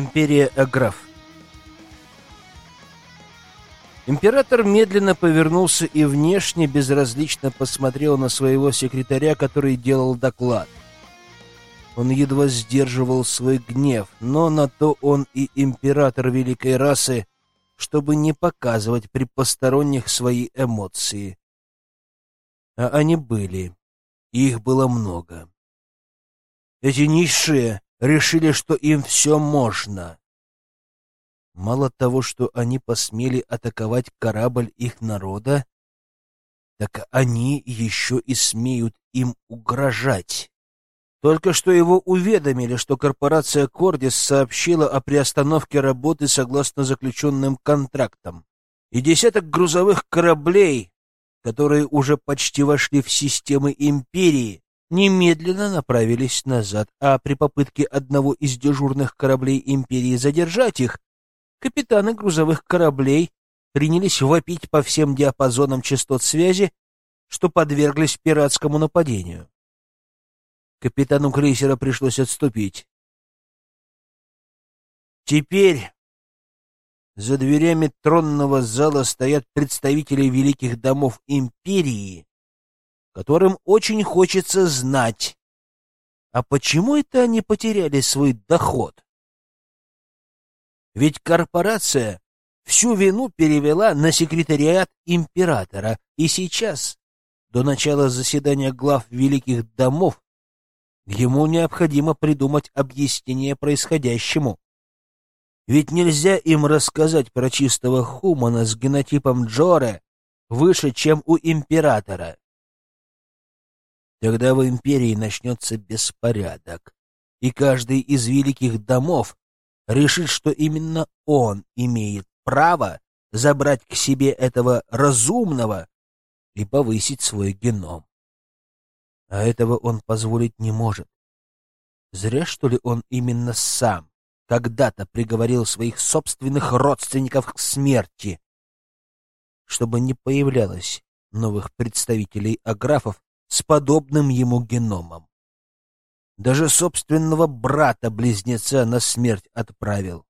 Империя Аграф Император медленно повернулся и внешне безразлично посмотрел на своего секретаря, который делал доклад. Он едва сдерживал свой гнев, но на то он и император великой расы, чтобы не показывать при посторонних свои эмоции. А они были, их было много. Эти низшие решили, что им все можно. Мало того, что они посмели атаковать корабль их народа, так они еще и смеют им угрожать. Только что его уведомили, что корпорация Кордис сообщила о приостановке работы согласно заключенным контрактам, и десяток грузовых кораблей, которые уже почти вошли в системы Империи, немедленно направились назад, а при попытке одного из дежурных кораблей Империи задержать их, капитаны грузовых кораблей принялись вопить по всем диапазонам частот связи, что подверглись пиратскому нападению. Капитану крейсера пришлось отступить. Теперь за дверями тронного зала стоят представители великих домов империи, которым очень хочется знать, а почему это они потеряли свой доход? Ведь корпорация всю вину перевела на секретариат императора, и сейчас, до начала заседания глав великих домов, ему необходимо придумать объяснение происходящему. Ведь нельзя им рассказать про чистого Хумана с генотипом Джоре выше, чем у императора. Тогда в империи начнется беспорядок, и каждый из великих домов решит, что именно он имеет право забрать к себе этого разумного и повысить свой геном. А этого он позволить не может. Зря, что ли, он именно сам когда-то приговорил своих собственных родственников к смерти, чтобы не появлялось новых представителей аграфов с подобным ему геномом. Даже собственного брата-близнеца на смерть отправил.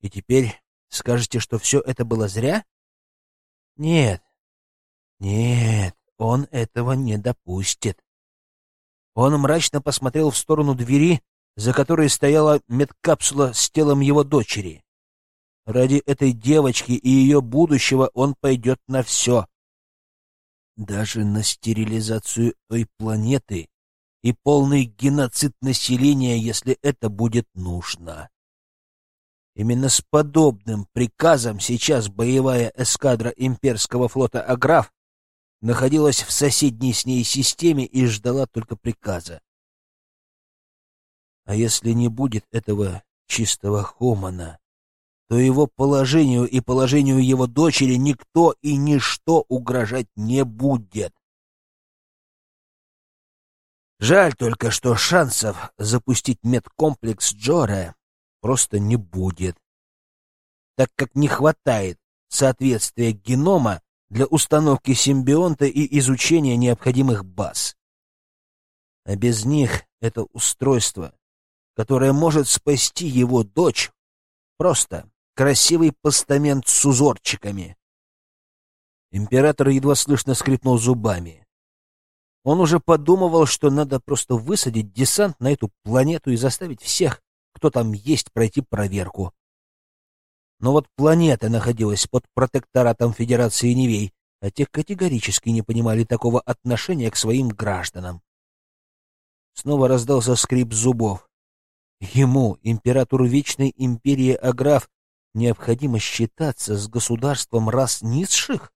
И теперь скажете, что все это было зря? Нет, нет, он этого не допустит. Он мрачно посмотрел в сторону двери, за которой стояла медкапсула с телом его дочери. Ради этой девочки и ее будущего он пойдет на все даже на стерилизацию той планеты и полный геноцид населения, если это будет нужно. Именно с подобным приказом сейчас боевая эскадра имперского флота «Аграф» находилась в соседней с ней системе и ждала только приказа. А если не будет этого чистого Хомана, то его положению и положению его дочери никто и ничто угрожать не будет. Жаль только, что шансов запустить медкомплекс Джоре просто не будет, так как не хватает соответствия генома для установки симбионта и изучения необходимых баз. А без них это устройство, которое может спасти его дочь, просто красивый постамент с узорчиками. Император едва слышно скрипнул зубами. Он уже подумывал, что надо просто высадить десант на эту планету и заставить всех, кто там есть, пройти проверку. Но вот планета находилась под протекторатом Федерации Невей, а те категорически не понимали такого отношения к своим гражданам. Снова раздался скрип зубов. Ему, императору Вечной Империи Аграф, необходимо считаться с государством рас низших?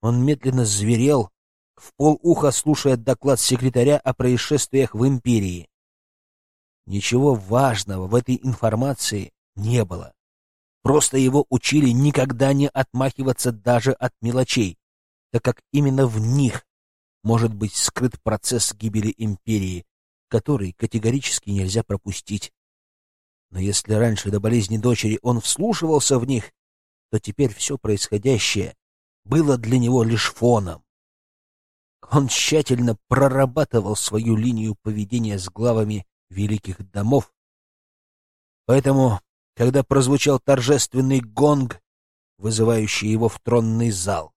Он медленно зверел, в полуха слушая доклад секретаря о происшествиях в империи. Ничего важного в этой информации не было. Просто его учили никогда не отмахиваться даже от мелочей, так как именно в них может быть скрыт процесс гибели империи, который категорически нельзя пропустить. Но если раньше до болезни дочери он вслушивался в них, то теперь все происходящее было для него лишь фоном. Он тщательно прорабатывал свою линию поведения с главами великих домов, Поэтому, когда прозвучал торжественный гонг, вызывающий его в тронный зал,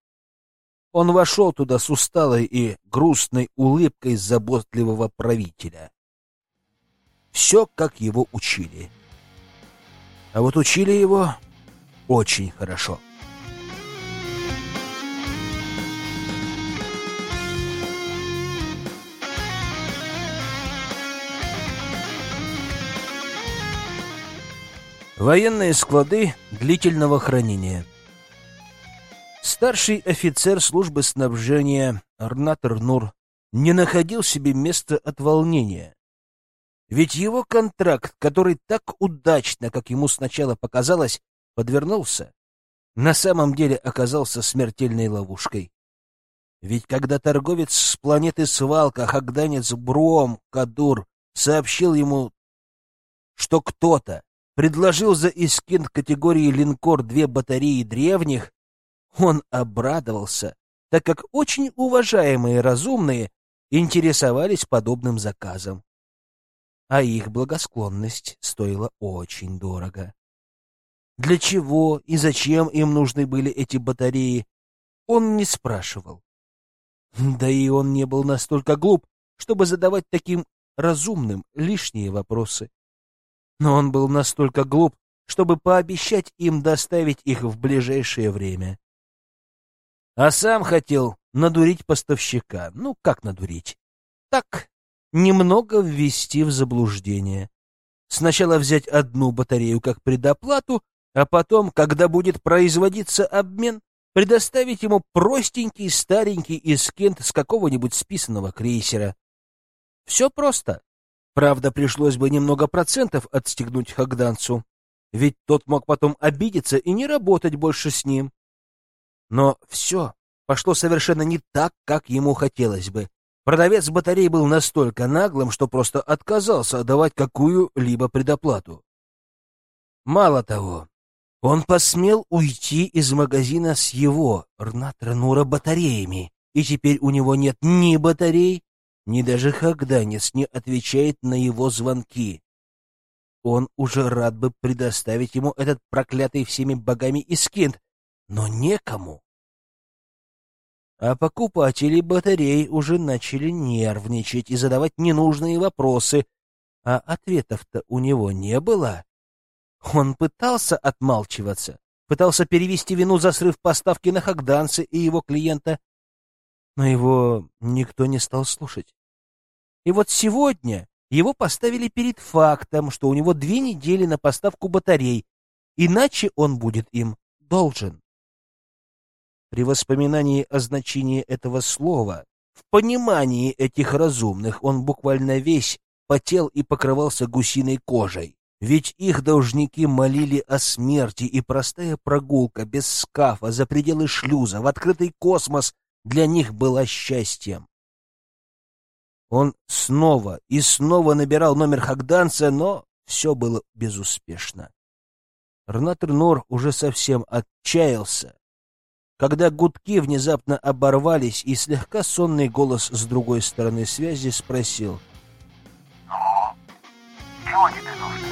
он вошел туда с усталой и грустной улыбкой заботливого правителя. Все, как его учили. А вот учили его очень хорошо. — Военные склады длительного хранения. Старший офицер службы снабжения Арнатор Нур не находил себе места от волнения. Ведь его контракт, который так удачно, как ему сначала показалось, подвернулся, на самом деле оказался смертельной ловушкой. Ведь когда торговец с планеты Свалка, Хагданец Бром Кадур, сообщил ему, что кто-то предложил за Искин категории линкор две батареи древних, он обрадовался, так как очень уважаемые разумные интересовались подобным заказом. А их благосклонность стоила очень дорого. Для чего и зачем им нужны были эти батареи, он не спрашивал. Да и он не был настолько глуп, чтобы задавать таким разумным лишние вопросы но он был настолько глуп, чтобы пообещать им доставить их в ближайшее время. А сам хотел надурить поставщика. Ну, как надурить? Так, немного ввести в заблуждение. Сначала взять одну батарею как предоплату, а потом, когда будет производиться обмен, предоставить ему простенький старенький эскент с какого-нибудь списанного крейсера. Все просто. Правда, пришлось бы немного процентов отстегнуть Хагданцу, ведь тот мог потом обидеться и не работать больше с ним. Но все пошло совершенно не так, как ему хотелось бы. Продавец батарей был настолько наглым, что просто отказался отдавать какую-либо предоплату. Мало того, он посмел уйти из магазина с его Рнатранура батареями, и теперь у него нет ни батарей, ни даже Хагданец не отвечает на его звонки. Он уже рад бы предоставить ему этот проклятый всеми богами Искинд, но некому. А покупатели батарей уже начали нервничать и задавать ненужные вопросы, а ответов-то у него не было. Он пытался отмалчиваться, пытался перевести вину за срыв поставки на Хагданца и его клиента, но его никто не стал слушать. И вот сегодня его поставили перед фактом, что у него две недели на поставку батарей, иначе он будет им должен. При воспоминании о значении этого слова, в понимании этих разумных, он буквально весь потел и покрывался гусиной кожей. Ведь их должники молили о смерти, и простая прогулка без скафа за пределы шлюза в открытый космос для них была счастьем. Он снова и снова набирал номер Хагданца, но все было безуспешно. Рнатр Нор уже совсем отчаялся, когда гудки внезапно оборвались, и слегка сонный голос с другой стороны связи спросил. «Ну, чего тебе нужно?»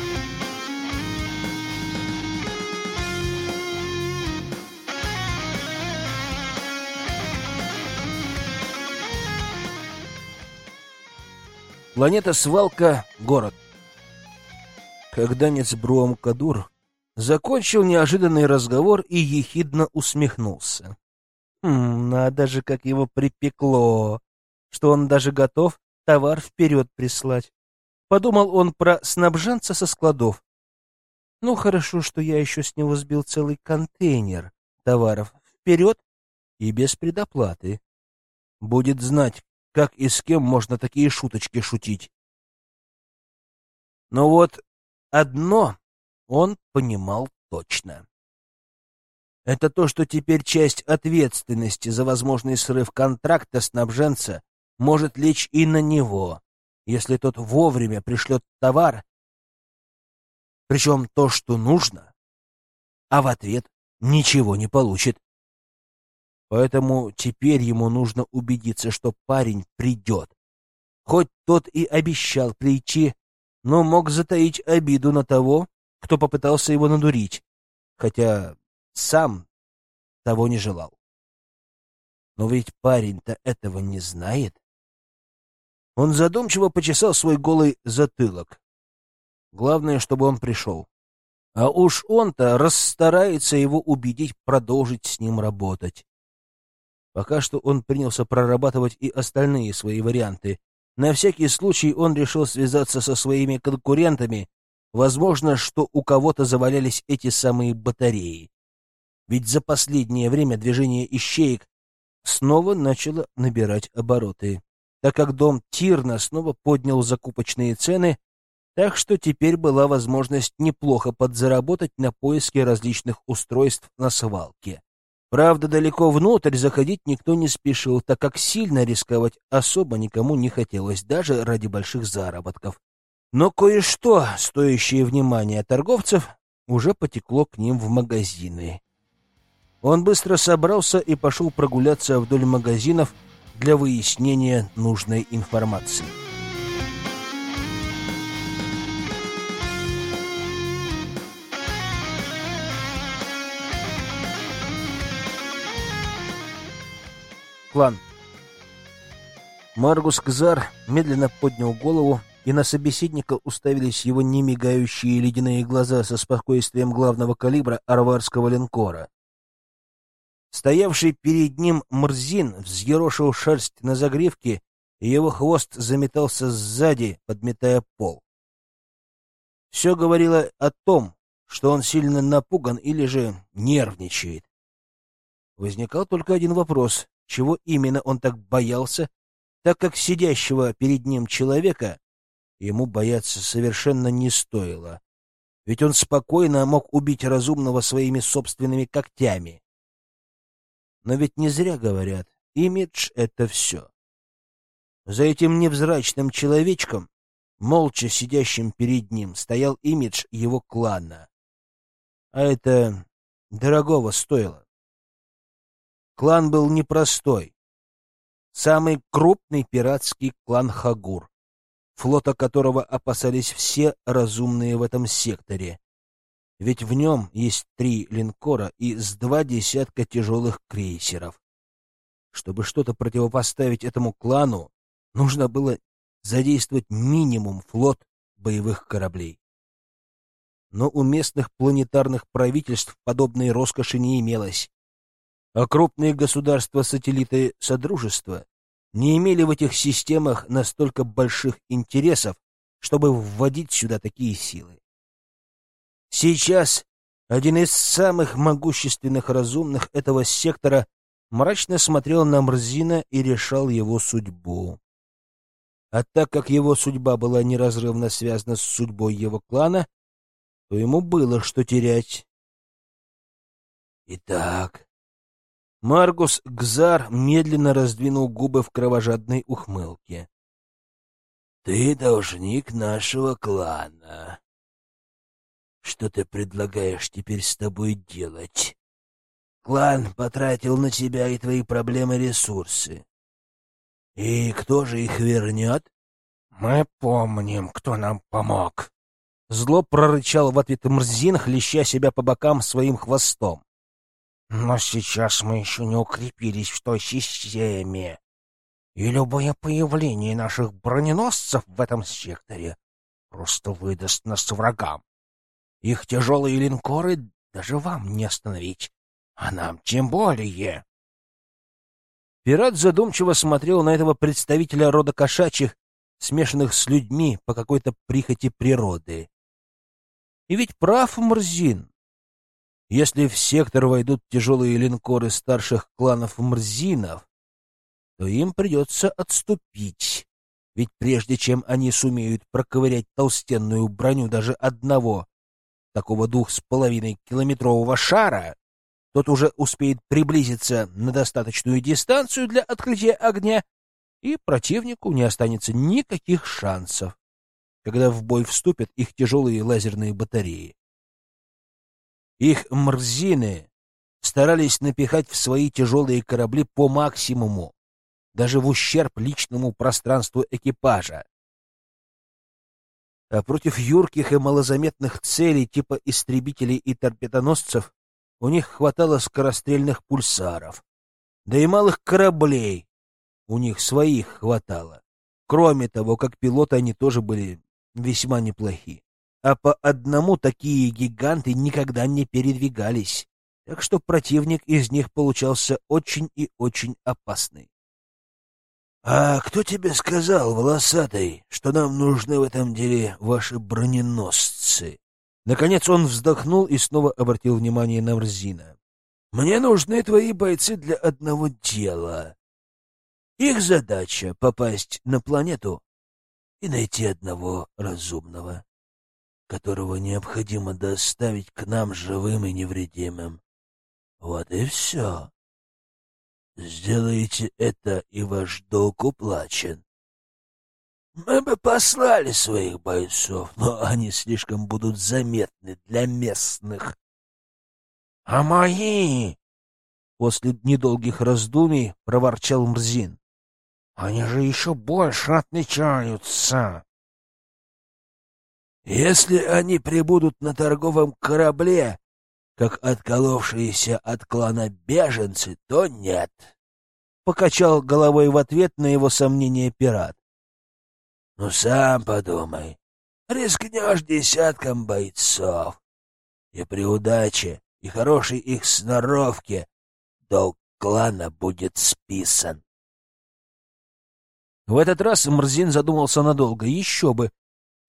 Планета Свалка, город. Когда Нецбруам Кадур закончил неожиданный разговор и ехидно усмехнулся. Хм, надо же, как его припекло, что он даже готов товар вперед прислать. Подумал он про снабженца со складов. Ну, хорошо, что я еще с него сбил целый контейнер товаров вперед и без предоплаты. Будет знать, как и с кем можно такие шуточки шутить. Но вот одно он понимал точно. Это то, что теперь часть ответственности за возможный срыв контракта снабженца может лечь и на него, если тот вовремя пришлет товар, причем то, что нужно, а в ответ ничего не получит. Поэтому теперь ему нужно убедиться, что парень придет. Хоть тот и обещал прийти, но мог затаить обиду на того, кто попытался его надурить, хотя сам того не желал. Но ведь парень-то этого не знает. Он задумчиво почесал свой голый затылок. Главное, чтобы он пришел. А уж он-то расстарается его убедить продолжить с ним работать. Пока что он принялся прорабатывать и остальные свои варианты. На всякий случай он решил связаться со своими конкурентами. Возможно, что у кого-то завалялись эти самые батареи. Ведь за последнее время движение ищеек снова начало набирать обороты, так как дом Тирна снова поднял закупочные цены, так что теперь была возможность неплохо подзаработать на поиске различных устройств на свалке. Правда, далеко внутрь заходить никто не спешил, так как сильно рисковать особо никому не хотелось, даже ради больших заработков. Но кое-что, стоящее внимания торговцев, уже потекло к ним в магазины. Он быстро собрался и пошел прогуляться вдоль магазинов для выяснения нужной информации. Клан. Маргус Кзар медленно поднял голову, и на собеседника уставились его немигающие ледяные глаза со спокойствием главного калибра арварского линкора. Стоявший перед ним Мрзин взъерошил шерсть на загривке, и его хвост заметался сзади, подметая пол. Все говорило о том, что он сильно напуган или же нервничает. Возникал только один вопрос чего именно он так боялся, так как сидящего перед ним человека ему бояться совершенно не стоило, ведь он спокойно мог убить разумного своими собственными когтями. Но ведь не зря говорят, имидж — это все. За этим невзрачным человечком, молча сидящим перед ним, стоял имидж его клана. А это дорогого стоило. Клан был непростой. Самый крупный пиратский клан Хагур, флота которого опасались все разумные в этом секторе. Ведь в нем есть три линкора и с два десятка тяжелых крейсеров. Чтобы что-то противопоставить этому клану, нужно было задействовать минимум флот боевых кораблей. Но у местных планетарных правительств подобной роскоши не имелось а крупные государства-сателлиты Содружества не имели в этих системах настолько больших интересов, чтобы вводить сюда такие силы. Сейчас один из самых могущественных разумных этого сектора мрачно смотрел на Мрзина и решал его судьбу. А так как его судьба была неразрывно связана с судьбой его клана, то ему было что терять. Итак, Маргус Гзар медленно раздвинул губы в кровожадной ухмылке. «Ты должник нашего клана. Что ты предлагаешь теперь с тобой делать? Клан потратил на тебя и твои проблемы ресурсы. И кто же их вернет?» «Мы помним, кто нам помог», Зло прорычал в ответ Мрзин, хлеща себя по бокам своим хвостом. Но сейчас мы еще не укрепились в той системе. И любое появление наших броненосцев в этом секторе просто выдаст нас врагам. Их тяжелые линкоры даже вам не остановить, а нам тем более. Пират задумчиво смотрел на этого представителя рода кошачьих, смешанных с людьми по какой-то прихоти природы. И ведь прав Мрзин. Если в сектор войдут тяжелые линкоры старших кланов Мрзинов, то им придется отступить. Ведь прежде чем они сумеют проковырять толстенную броню даже одного такого двух с половиной километрового шара, тот уже успеет приблизиться на достаточную дистанцию для открытия огня, и противнику не останется никаких шансов, когда в бой вступят их тяжелые лазерные батареи. Их мрзины старались напихать в свои тяжелые корабли по максимуму, даже в ущерб личному пространству экипажа. А против юрких и малозаметных целей типа истребителей и торпедоносцев у них хватало скорострельных пульсаров. Да и малых кораблей у них своих хватало. Кроме того, как пилоты они тоже были весьма неплохи. А по одному такие гиганты никогда не передвигались, так что противник из них получался очень и очень опасный. — А кто тебе сказал, волосатый, что нам нужны в этом деле ваши броненосцы? Наконец он вздохнул и снова обратил внимание на Мрзина. — Мне нужны твои бойцы для одного дела. Их задача — попасть на планету и найти одного разумного, которого необходимо доставить к нам живым и невредимым. Вот и все. Сделайте это, и ваш долг уплачен. Мы бы послали своих бойцов, но они слишком будут заметны для местных. — А мои? — после недолгих раздумий проворчал Мрзин. Они же еще больше отличаются. Если они прибудут на торговом корабле, как отколовшиеся от клана беженцы, то нет. Покачал головой в ответ на его сомнение пират. Ну, сам подумай. Рискнешь десятком бойцов. И при удаче, и хорошей их сноровке долг клана будет списан. В этот раз Мрзин задумался надолго. Еще бы!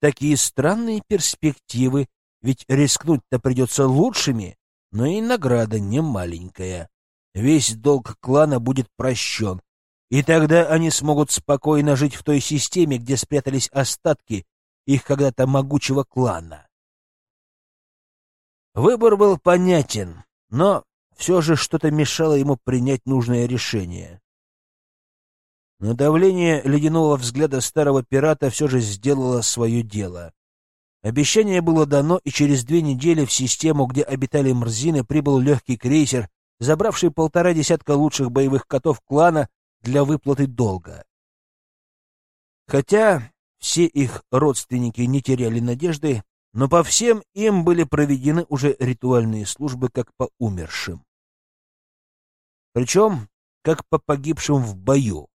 Такие странные перспективы, ведь рискнуть-то придется лучшими, но и награда не маленькая. Весь долг клана будет прощен, и тогда они смогут спокойно жить в той системе, где спрятались остатки их когда-то могучего клана. Выбор был понятен, но все же что-то мешало ему принять нужное решение. Но давление ледяного взгляда старого пирата все же сделало свое дело. Обещание было дано, и через две недели в систему, где обитали мрзины, прибыл легкий крейсер, забравший полтора десятка лучших боевых котов клана для выплаты долга. Хотя все их родственники не теряли надежды, но по всем им были проведены уже ритуальные службы как по умершим. Причем как по погибшим в бою.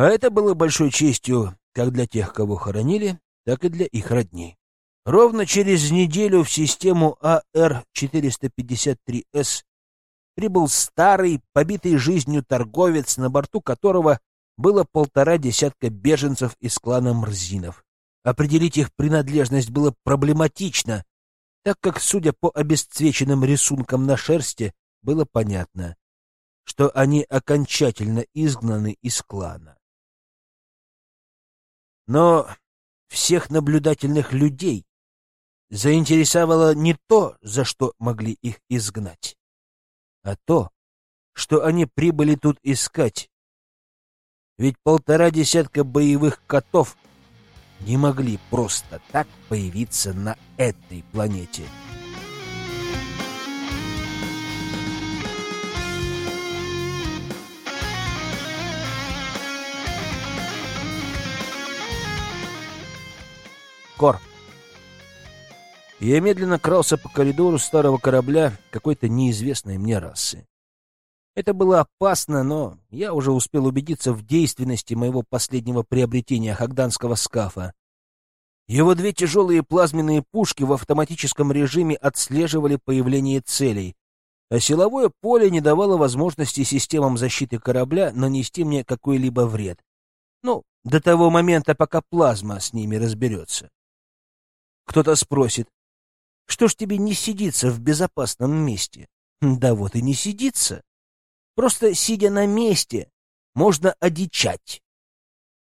А это было большой честью как для тех, кого хоронили, так и для их родней. Ровно через неделю в систему АР-453С прибыл старый, побитый жизнью торговец, на борту которого было полтора десятка беженцев из клана Мрзинов. Определить их принадлежность было проблематично, так как, судя по обесцвеченным рисункам на шерсти, было понятно, что они окончательно изгнаны из клана. Но всех наблюдательных людей заинтересовало не то, за что могли их изгнать, а то, что они прибыли тут искать. Ведь полтора десятка боевых котов не могли просто так появиться на этой планете. Кор. Я медленно крался по коридору старого корабля какой-то неизвестной мне расы. Это было опасно, но я уже успел убедиться в действенности моего последнего приобретения хагданского скафа. Его две тяжелые плазменные пушки в автоматическом режиме отслеживали появление целей, а силовое поле не давало возможности системам защиты корабля нанести мне какой-либо вред. Ну, до того момента, пока плазма с ними разберется. Кто-то спросит, что ж тебе не сидится в безопасном месте? Да вот и не сидится. Просто сидя на месте, можно одичать.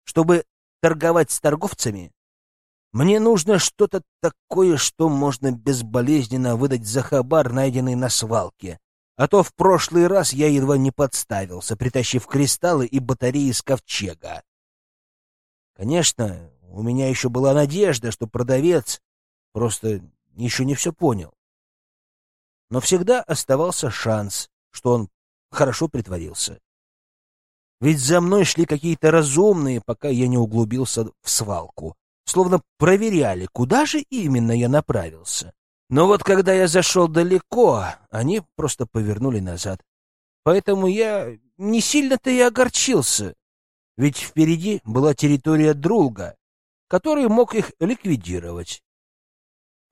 Чтобы торговать с торговцами, мне нужно что-то такое, что можно безболезненно выдать за хабар, найденный на свалке. А то в прошлый раз я едва не подставился, притащив кристаллы и батареи с ковчега. Конечно, у меня еще была надежда, что продавец Просто еще не все понял. Но всегда оставался шанс, что он хорошо притворился. Ведь за мной шли какие-то разумные, пока я не углубился в свалку. словно проверяли, куда же именно я направился. Но вот когда я зашел далеко, они просто повернули назад. Поэтому я не сильно-то и огорчился, ведь впереди была территория друга, который мог их ликвидировать.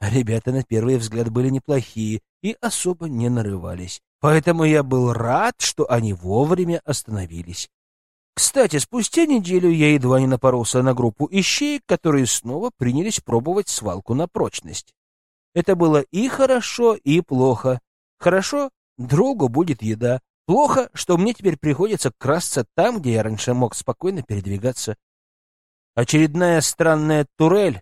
Ребята на первый взгляд были неплохие и особо не нарывались, поэтому я был рад, что они вовремя остановились. Кстати, спустя неделю я едва не напоролся на группу ищеек, которые снова принялись пробовать свалку на прочность. Это было и хорошо, и плохо. Хорошо — другу будет еда. Плохо, что мне теперь приходится красться там, где я раньше мог спокойно передвигаться. Очередная странная турель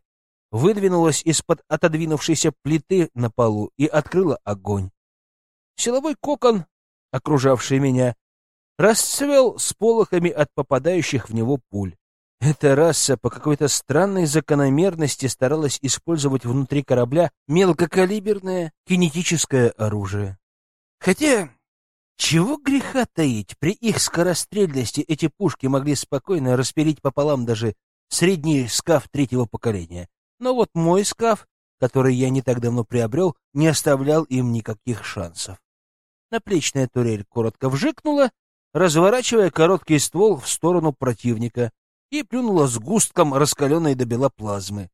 выдвинулась из-под отодвинувшейся плиты на полу и открыла огонь. Силовой кокон, окружавший меня, расцвел с полохами от попадающих в него пуль. Эта раса по какой-то странной закономерности старалась использовать внутри корабля мелкокалиберное кинетическое оружие. Хотя, чего греха таить, при их скорострельности эти пушки могли спокойно распилить пополам даже средний скаф третьего поколения. Но вот мой скаф, который я не так давно приобрел, не оставлял им никаких шансов. Наплечная турель коротко вжикнула, разворачивая короткий ствол в сторону противника, и плюнула с густком раскаленной до бела плазмы.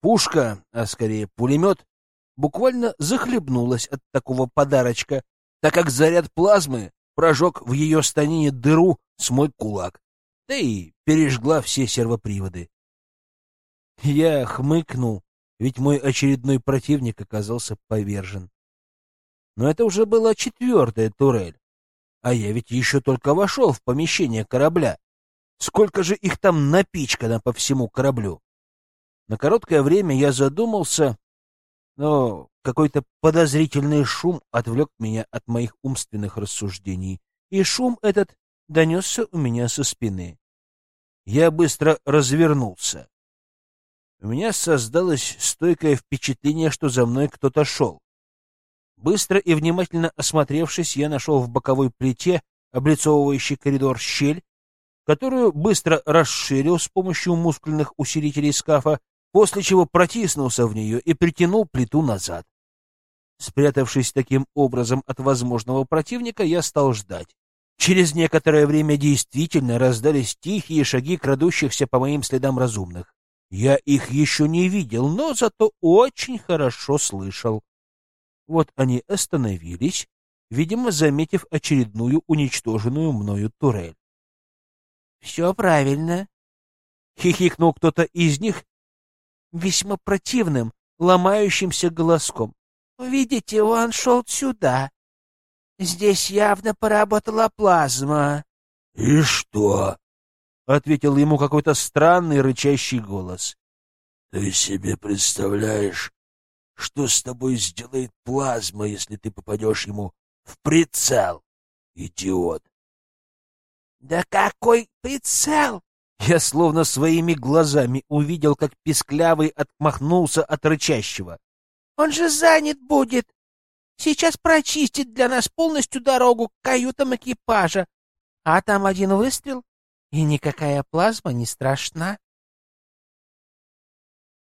Пушка, а скорее пулемет, буквально захлебнулась от такого подарочка, так как заряд плазмы прожег в ее станине дыру с мой кулак, да и пережгла все сервоприводы. Я хмыкнул, ведь мой очередной противник оказался повержен. Но это уже была четвертая турель, а я ведь еще только вошел в помещение корабля. Сколько же их там напичкано по всему кораблю? На короткое время я задумался, но какой-то подозрительный шум отвлек меня от моих умственных рассуждений, и шум этот донесся у меня со спины. Я быстро развернулся. У меня создалось стойкое впечатление, что за мной кто-то шел. Быстро и внимательно осмотревшись, я нашел в боковой плите, облицовывающий коридор, щель, которую быстро расширил с помощью мускульных усилителей скафа, после чего протиснулся в нее и притянул плиту назад. Спрятавшись таким образом от возможного противника, я стал ждать. Через некоторое время действительно раздались тихие шаги крадущихся по моим следам разумных. Я их еще не видел, но зато очень хорошо слышал. Вот они остановились, видимо, заметив очередную уничтоженную мною турель. — Все правильно. — хихикнул кто-то из них весьма противным, ломающимся голоском. — Видите, он шел сюда. Здесь явно поработала плазма. — И что? — ответил ему какой-то странный рычащий голос. — Ты себе представляешь, что с тобой сделает плазма, если ты попадешь ему в прицел, идиот? Да какой прицел? Я словно своими глазами увидел, как писклявый отмахнулся от рычащего. Он же занят будет. Сейчас прочистит для нас полностью дорогу к каютам экипажа. А там один выстрел, и никакая плазма не страшна.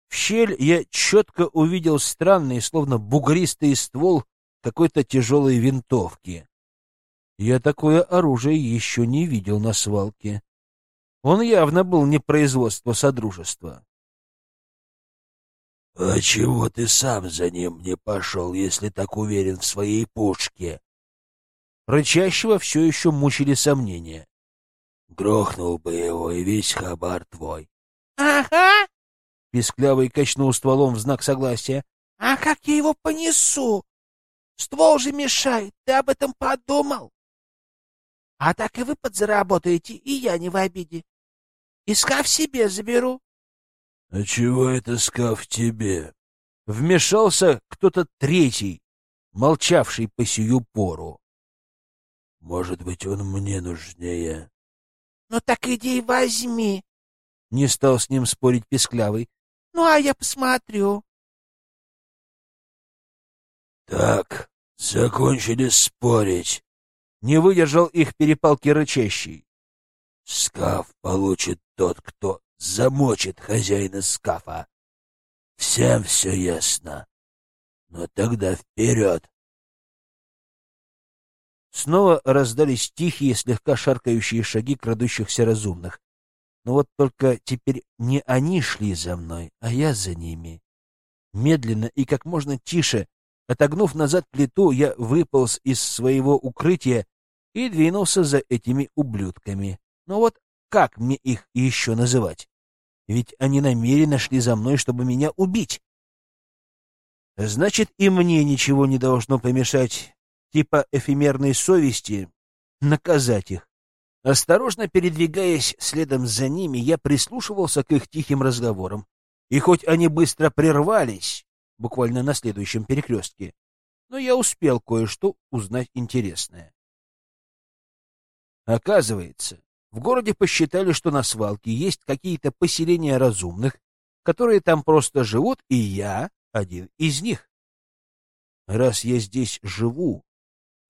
В щель я четко увидел странный, словно бугристый ствол какой-то тяжелой винтовки. Я такое оружие еще не видел на свалке. Он явно был не производство Содружества. — А чего ты сам за ним не пошел, если так уверен в своей пушке? Рычащего все еще мучили сомнения. — Грохнул бы его, и весь хабар твой. — Ага, Писклявый качнул стволом в знак согласия. — А как я его понесу? Ствол же мешает, ты об этом подумал? А так и вы подзаработаете, и я не в обиде. И скаф себе заберу. — А чего это скаф тебе? Вмешался кто-то третий, молчавший по сию пору. — Может быть, он мне нужнее. — Ну так иди и возьми. Не стал с ним спорить Песклявый. Ну, а я посмотрю. Так, закончили спорить. Не выдержал их перепалки рычащий. Скаф получит тот, кто замочит хозяина скафа. Всем все ясно. Но тогда вперед. Снова раздались тихие, слегка шаркающие шаги крадущихся разумных. Но вот только теперь не они шли за мной, а я за ними. Медленно и как можно тише, отогнув назад плиту, я выполз из своего укрытия и двинулся за этими ублюдками. Но вот как мне их еще называть? Ведь они намеренно шли за мной, чтобы меня убить. Значит, и мне ничего не должно помешать, типа эфемерной совести, наказать их. Осторожно передвигаясь следом за ними, я прислушивался к их тихим разговорам. И хоть они быстро прервались, буквально на следующем перекрестке, но я успел кое-что узнать интересное. Оказывается, в городе посчитали, что на свалке есть какие-то поселения разумных, которые там просто живут, и я один из них. Раз я здесь живу,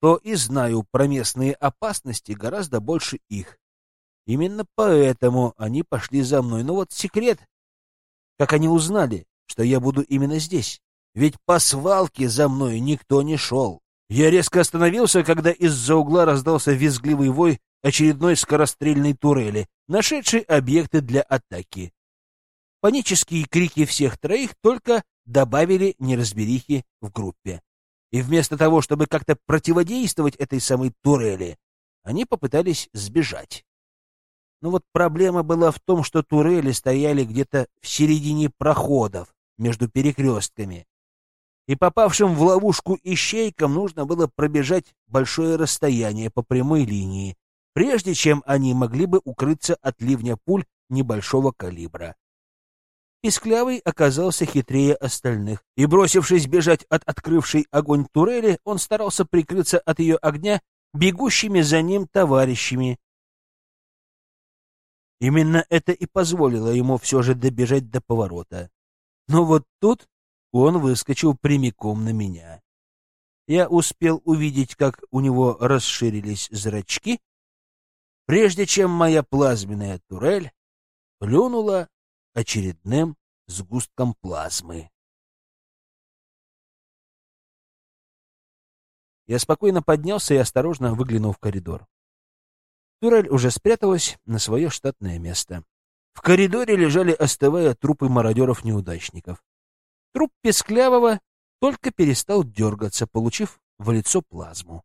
то и знаю про местные опасности гораздо больше их. Именно поэтому они пошли за мной. Но вот секрет, как они узнали, что я буду именно здесь? Ведь по свалке за мной никто не шел. Я резко остановился, когда из-за угла раздался визгливый вой очередной скорострельной турели, нашедшей объекты для атаки. Панические крики всех троих только добавили неразберихи в группе. И вместо того, чтобы как-то противодействовать этой самой турели, они попытались сбежать. Но вот проблема была в том, что турели стояли где-то в середине проходов между перекрестками. И попавшим в ловушку ищейкам нужно было пробежать большое расстояние по прямой линии, прежде чем они могли бы укрыться от ливня пуль небольшого калибра. Писклявый оказался хитрее остальных, и, бросившись бежать от открывшей огонь турели, он старался прикрыться от ее огня бегущими за ним товарищами. Именно это и позволило ему все же добежать до поворота. Но вот тут он выскочил прямиком на меня. Я успел увидеть, как у него расширились зрачки, прежде чем моя плазменная турель плюнула очередным сгустком плазмы. Я спокойно поднялся и осторожно выглянул в коридор. Турель уже спряталась на свое штатное место. В коридоре лежали, остывая, трупы мародеров-неудачников. Труп Песклявого только перестал дергаться, получив в лицо плазму.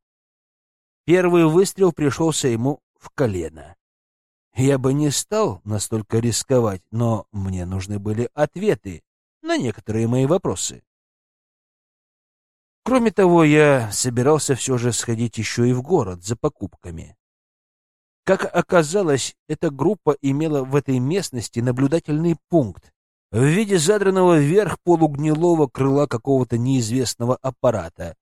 Первый выстрел пришелся ему в колено. Я бы не стал настолько рисковать, но мне нужны были ответы на некоторые мои вопросы. Кроме того, я собирался все же сходить еще и в город за покупками. Как оказалось, эта группа имела в этой местности наблюдательный пункт в виде задранного вверх полугнилого крыла какого-то неизвестного аппарата.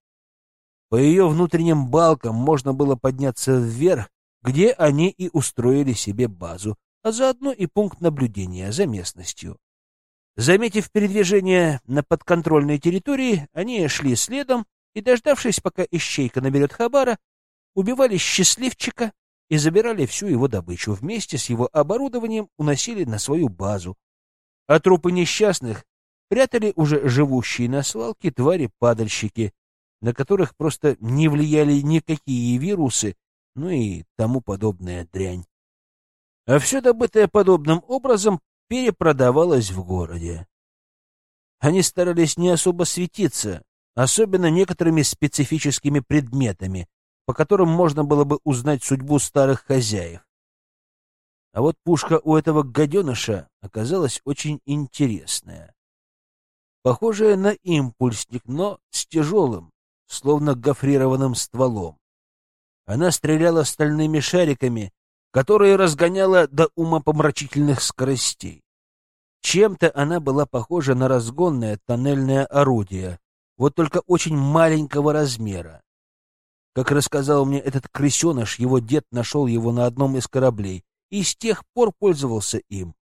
По ее внутренним балкам можно было подняться вверх где они и устроили себе базу, а заодно и пункт наблюдения за местностью. Заметив передвижение на подконтрольной территории, они шли следом и, дождавшись, пока ищейка наберет хабара, убивали счастливчика и забирали всю его добычу вместе с его оборудованием, уносили на свою базу. А трупы несчастных прятали уже живущие на свалке твари-падальщики, на которых просто не влияли никакие вирусы, ну и тому подобная дрянь. А все добытое подобным образом перепродавалось в городе. Они старались не особо светиться, особенно некоторыми специфическими предметами, по которым можно было бы узнать судьбу старых хозяев. А вот пушка у этого гаденыша оказалась очень интересная. Похожая на импульсник, но с тяжелым, словно гофрированным стволом. Она стреляла стальными шариками, которые разгоняла до умопомрачительных скоростей. Чем-то она была похожа на разгонное тоннельное орудие, вот только очень маленького размера. Как рассказал мне этот крысеныш, его дед нашел его на одном из кораблей и с тех пор пользовался им.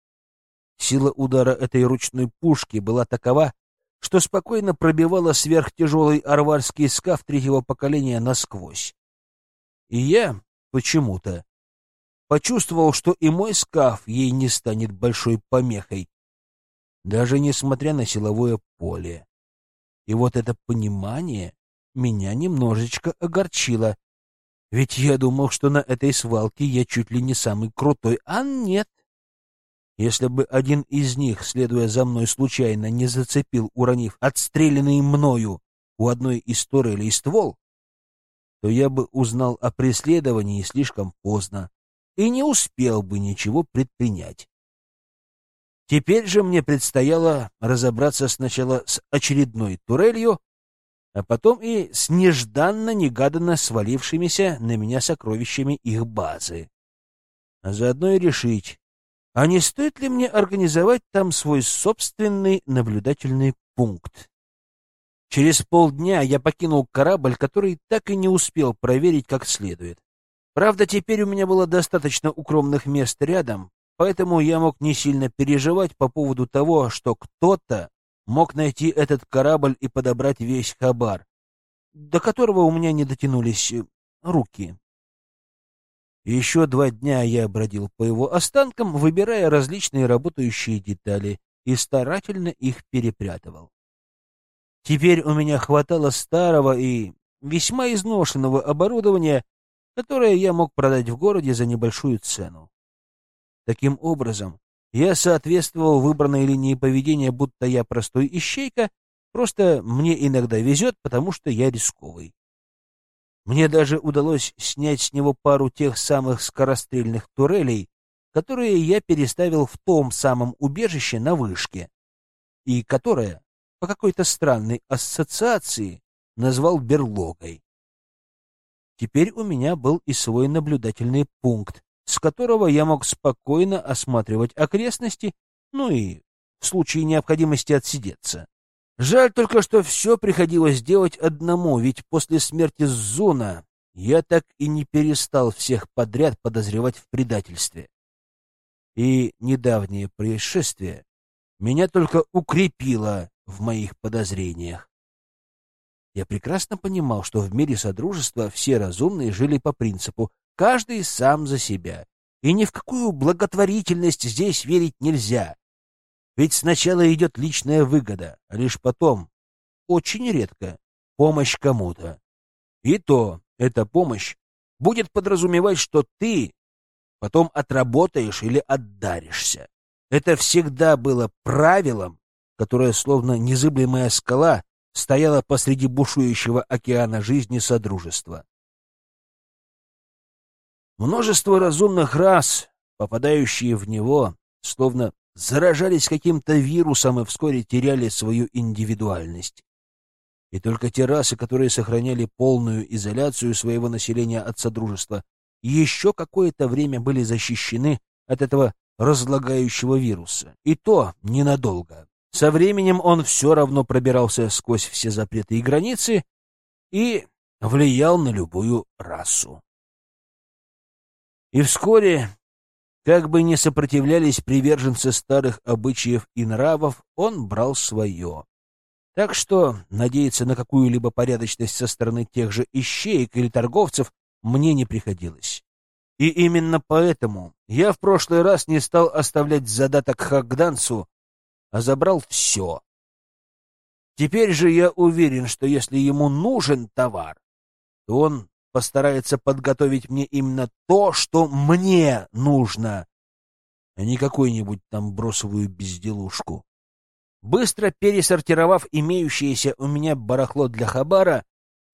Сила удара этой ручной пушки была такова, что спокойно пробивала сверхтяжелый арварский скаф третьего поколения насквозь. И я почему-то почувствовал, что и мой скаф ей не станет большой помехой, даже несмотря на силовое поле. И вот это понимание меня немножечко огорчило. Ведь я думал, что на этой свалке я чуть ли не самый крутой, а нет. Если бы один из них, следуя за мной случайно, не зацепил, уронив отстрелянный мною у одной из турелей ствол, то я бы узнал о преследовании слишком поздно и не успел бы ничего предпринять. Теперь же мне предстояло разобраться сначала с очередной турелью, а потом и с нежданно-негаданно свалившимися на меня сокровищами их базы. А заодно и решить, а не стоит ли мне организовать там свой собственный наблюдательный пункт. Через полдня я покинул корабль, который так и не успел проверить как следует. Правда, теперь у меня было достаточно укромных мест рядом, поэтому я мог не сильно переживать по поводу того, что кто-то мог найти этот корабль и подобрать весь хабар, до которого у меня не дотянулись э, руки. Еще два дня я бродил по его останкам, выбирая различные работающие детали и старательно их перепрятывал. Теперь у меня хватало старого и весьма изношенного оборудования, которое я мог продать в городе за небольшую цену. Таким образом, я соответствовал выбранной линии поведения, будто я простой ищейка, просто мне иногда везет, потому что я рисковый. Мне даже удалось снять с него пару тех самых скорострельных турелей, которые я переставил в том самом убежище на вышке, и которое, по какой-то странной ассоциации, назвал берлогой. Теперь у меня был и свой наблюдательный пункт, с которого я мог спокойно осматривать окрестности, ну и в случае необходимости отсидеться. Жаль только, что все приходилось делать одному, ведь после смерти Зона я так и не перестал всех подряд подозревать в предательстве. И недавнее происшествие меня только укрепило в моих подозрениях. Я прекрасно понимал, что в мире Содружества все разумные жили по принципу Каждый сам за себя. И ни в какую благотворительность здесь верить нельзя. Ведь сначала идет личная выгода, а лишь потом, очень редко, помощь кому-то. И то эта помощь будет подразумевать, что ты потом отработаешь или отдаришься. Это всегда было правилом, которое, словно незыблемая скала, стояло посреди бушующего океана жизни Содружества. Множество разумных рас, попадающие в него, словно заражались каким-то вирусом и вскоре теряли свою индивидуальность. И только те расы, которые сохраняли полную изоляцию своего населения от Содружества, еще какое-то время были защищены от этого разлагающего вируса. И то ненадолго. Со временем он все равно пробирался сквозь все запреты и границы и влиял на любую расу. И вскоре, как бы не сопротивлялись приверженцы старых обычаев и нравов, он брал свое. Так что надеяться на какую-либо порядочность со стороны тех же ищеек или торговцев мне не приходилось. И именно поэтому я в прошлый раз не стал оставлять задаток Хагданцу, а забрал все. Теперь же я уверен, что если ему нужен товар, то он постарается подготовить мне именно то, что мне нужно, а не какую-нибудь там бросовую безделушку. Быстро пересортировав имеющееся у меня барахло для хабара,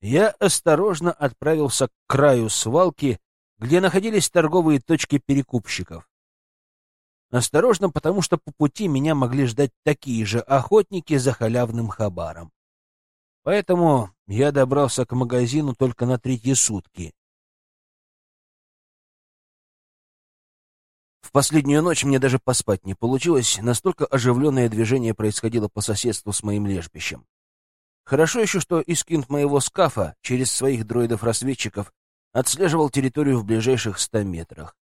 я осторожно отправился к краю свалки, где находились торговые точки перекупщиков. Осторожно, потому что по пути меня могли ждать такие же охотники за халявным хабаром. Поэтому я добрался к магазину только на третьи сутки. В последнюю ночь мне даже поспать не получилось, настолько оживленное движение происходило по соседству с моим лежбищем. Хорошо еще, что Искинт моего скафа через своих дроидов-разведчиков отслеживал территорию в ближайших ста метрах.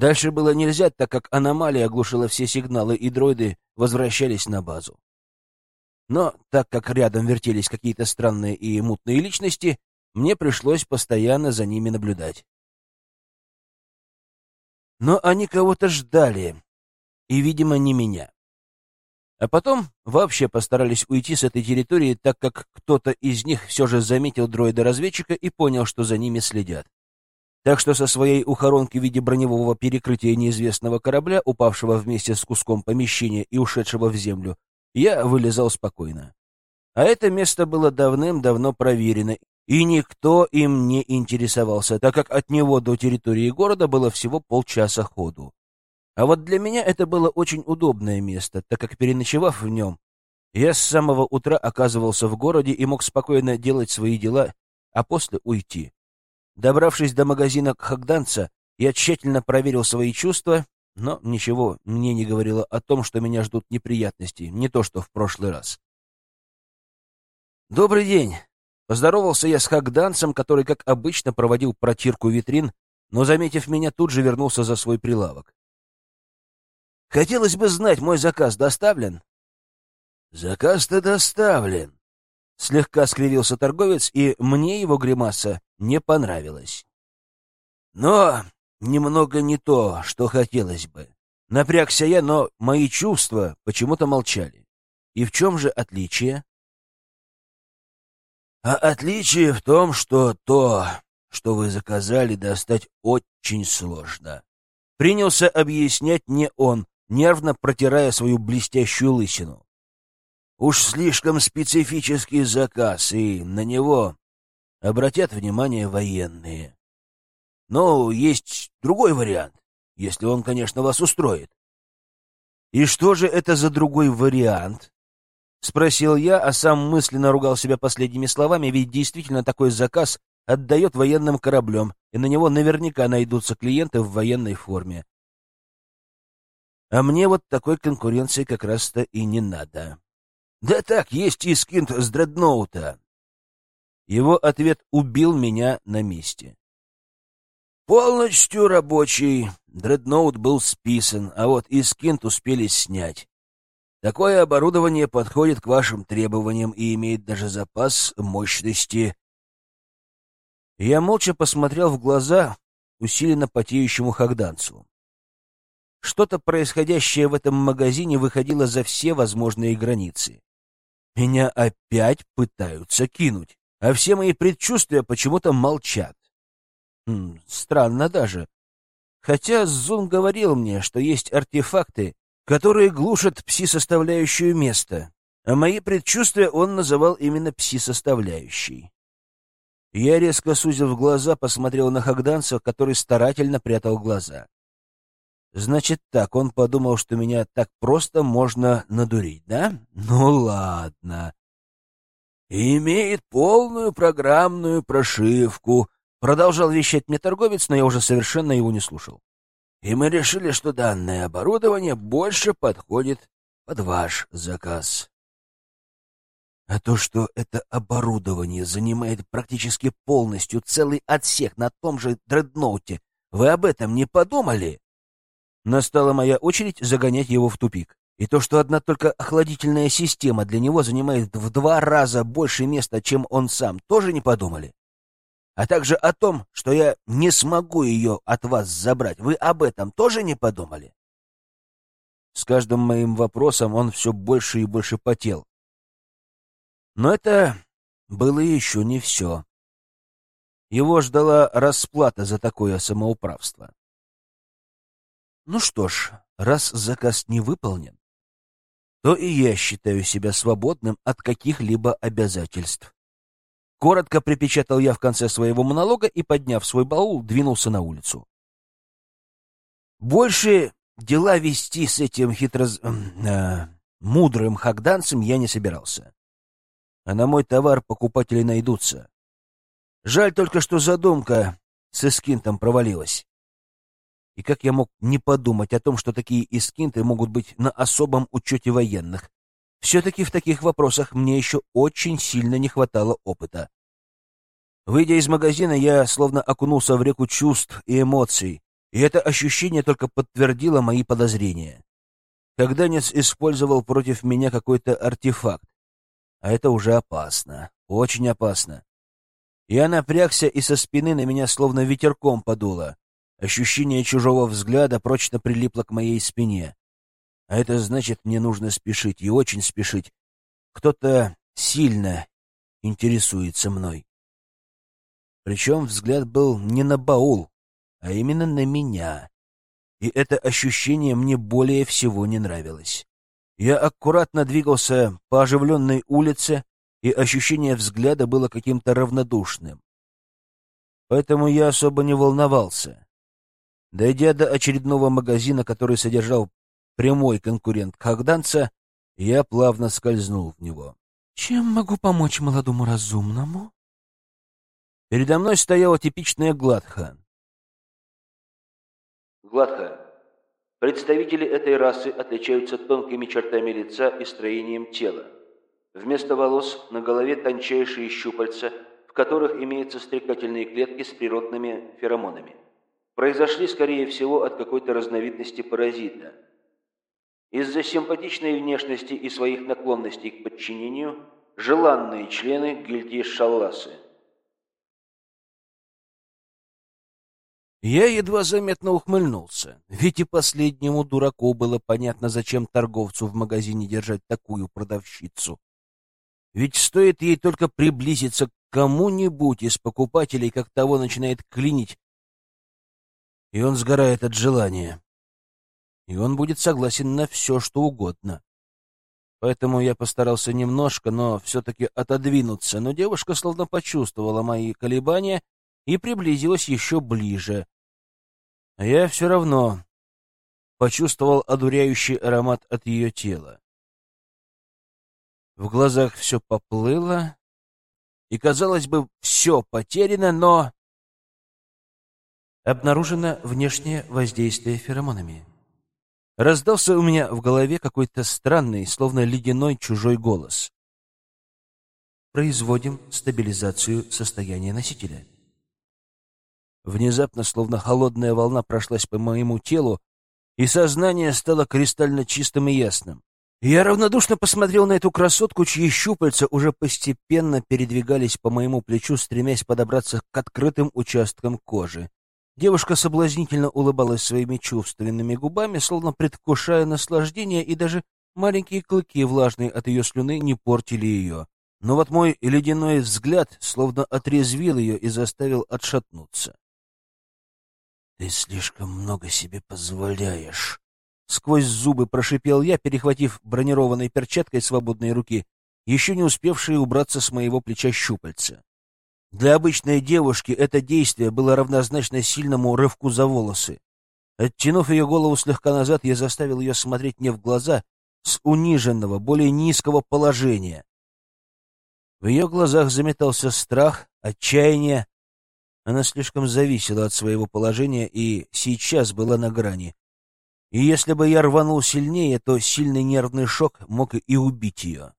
Дальше было нельзя, так как аномалия оглушила все сигналы, и дроиды возвращались на базу. Но так как рядом вертелись какие-то странные и мутные личности, мне пришлось постоянно за ними наблюдать. Но они кого-то ждали, и, видимо, не меня. А потом вообще постарались уйти с этой территории, так как кто-то из них все же заметил дроида-разведчика и понял, что за ними следят. Так что со своей ухоронки в виде броневого перекрытия неизвестного корабля, упавшего вместе с куском помещения и ушедшего в землю, я вылезал спокойно. А это место было давным-давно проверено, и никто им не интересовался, так как от него до территории города было всего полчаса ходу. А вот для меня это было очень удобное место, так как, переночевав в нем, я с самого утра оказывался в городе и мог спокойно делать свои дела, а после уйти. Добравшись до магазина Хагданца, я тщательно проверил свои чувства, но ничего мне не говорило о том, что меня ждут неприятности, не то что в прошлый раз. «Добрый день!» Поздоровался я с Хагданцем, который, как обычно, проводил протирку витрин, но, заметив меня, тут же вернулся за свой прилавок. Хотелось бы знать, мой заказ доставлен? Заказ-то доставлен. Слегка скривился торговец, и мне его гримаса не понравилась. Но немного не то, что хотелось бы. Напрягся я, но мои чувства почему-то молчали. И в чем же отличие? А отличие в том, что то, что вы заказали, достать очень сложно. Принялся объяснять не он, нервно протирая свою блестящую лысину. Уж слишком специфический заказ, и на него обратят внимание военные. Но есть другой вариант, если он, конечно, вас устроит. И что же это за другой вариант? Спросил я, а сам мысленно ругал себя последними словами, ведь действительно такой заказ отдает военным кораблем, и на него наверняка найдутся клиенты в военной форме. А мне вот такой конкуренции как раз-то и не надо. Да так, есть и скинт с дредноута. Его ответ убил меня на месте. Полностью рабочий. Дредноут был списан, а вот и скинт успели снять. Такое оборудование подходит к вашим требованиям и имеет даже запас мощности. Я молча посмотрел в глаза усиленно потеющему хагданцу. Что-то происходящее в этом магазине выходило за все возможные границы. Меня опять пытаются кинуть, а все мои предчувствия почему-то молчат. Странно даже. Хотя Зун говорил мне, что есть артефакты, которые глушат пси-составляющую место, а мои предчувствия он называл именно пси-составляющей. Я резко сузив глаза, посмотрел на Хагданца, который старательно прятал глаза. Значит так, он подумал, что меня так просто можно надурить, да? Ну ладно. Имеет полную программную прошивку, продолжал вещать мне торговец, но я уже совершенно его не слушал. И мы решили, что данное оборудование больше подходит под ваш заказ. А то, что это оборудование занимает практически полностью целый отсек на том же дредноуте, вы об этом не подумали? Настала моя очередь загонять его в тупик. И то, что одна только охладительная система для него занимает в два раза больше места, чем он сам, тоже не подумали. А также о том, что я не смогу ее от вас забрать. Вы об этом тоже не подумали? С каждым моим вопросом он все больше и больше потел. Но это было еще не все. Его ждала расплата за такое самоуправство. Ну что ж, раз заказ не выполнен, то и я считаю себя свободным от каких-либо обязательств. Коротко припечатал я в конце своего монолога и, подняв свой баул, двинулся на улицу. Больше дела вести с этим хитроз... Э, мудрым хагданцем я не собирался. А на мой товар покупатели найдутся. Жаль только, что задумка с эскинтом провалилась. И как я мог не подумать о том, что такие искинты могут быть на особом учете военных? Все-таки в таких вопросах мне еще очень сильно не хватало опыта. Выйдя из магазина, я словно окунулся в реку чувств и эмоций, и это ощущение только подтвердило мои подозрения. Кагданец использовал против меня какой-то артефакт, а это уже опасно, очень опасно. Я напрягся, и со спины на меня словно ветерком подуло. Ощущение чужого взгляда прочно прилипло к моей спине. А это значит, мне нужно спешить, и очень спешить. Кто-то сильно интересуется мной. Причем взгляд был не на баул, а именно на меня. И это ощущение мне более всего не нравилось. Я аккуратно двигался по оживленной улице, и ощущение взгляда было каким-то равнодушным. Поэтому я особо не волновался. Дойдя до очередного магазина, который содержал прямой конкурент Хагданца, я плавно скользнул в него. «Чем могу помочь молодому разумному?» Передо мной стояла типичная Гладха. Гладха. Представители этой расы отличаются тонкими чертами лица и строением тела. Вместо волос на голове тончайшие щупальца, в которых имеются стрекательные клетки с природными феромонами. Произошли, скорее всего, от какой-то разновидности паразита. Из-за симпатичной внешности и своих наклонностей к подчинению – желанные члены гильдии Шалласы. Я едва заметно ухмыльнулся, ведь и последнему дураку было понятно, зачем торговцу в магазине держать такую продавщицу. Ведь стоит ей только приблизиться к кому-нибудь из покупателей, как того начинает клинить, и он сгорает от желания. И он будет согласен на все, что угодно. Поэтому я постарался немножко, но все-таки отодвинуться, но девушка словно почувствовала мои колебания и приблизилась еще ближе. А я все равно почувствовал одуряющий аромат от ее тела. В глазах все поплыло, и, казалось бы, все потеряно, но... Обнаружено внешнее воздействие феромонами. Раздался у меня в голове какой-то странный, словно ледяной чужой голос. Производим стабилизацию состояния носителя. Внезапно, словно холодная волна прошлась по моему телу, и сознание стало кристально чистым и ясным. Я равнодушно посмотрел на эту красотку, чьи щупальца уже постепенно передвигались по моему плечу, стремясь подобраться к открытым участкам кожи. Девушка соблазнительно улыбалась своими чувственными губами, словно предвкушая наслаждение, и даже маленькие клыки, влажные от ее слюны, не портили ее. Но вот мой ледяной взгляд словно отрезвил ее и заставил отшатнуться. «Ты слишком много себе позволяешь», Сквозь зубы прошипел я, перехватив бронированной перчаткой свободной руки, еще не успевшие убраться с моего плеча щупальца. Для обычной девушки это действие было равнозначно сильному рывку за волосы. Оттянув ее голову слегка назад, я заставил ее смотреть мне в глаза с униженного, более низкого положения. В ее глазах заметался страх, отчаяние. Она слишком зависела от своего положения и сейчас была на грани. И если бы я рванул сильнее, то сильный нервный шок мог и убить ее.